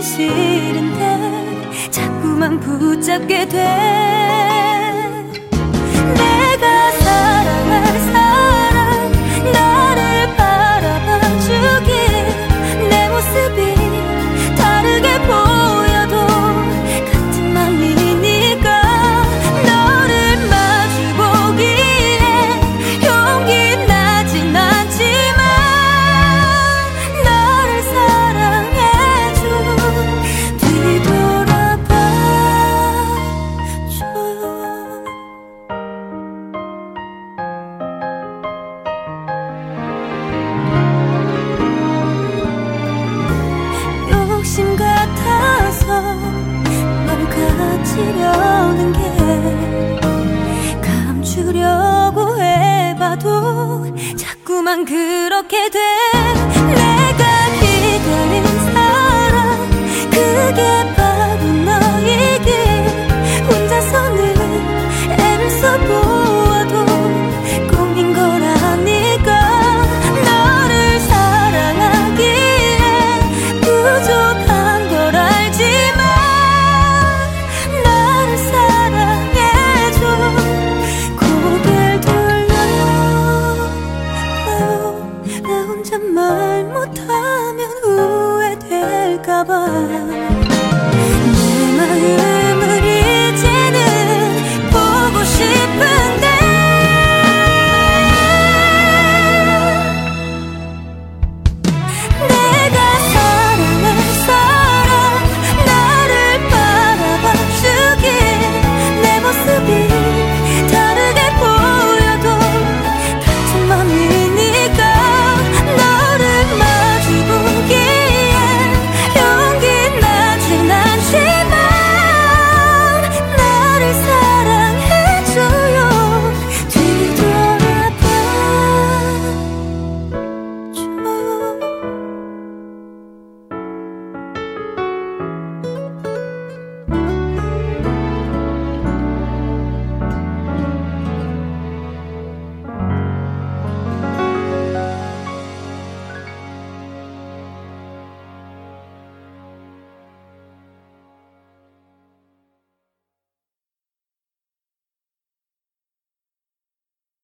싫은데 자꾸만 붙잡게 돼. 감추려는 게 감추려고 해봐도 자꾸만 그렇게 돼. 말 못하면 후회될까봐.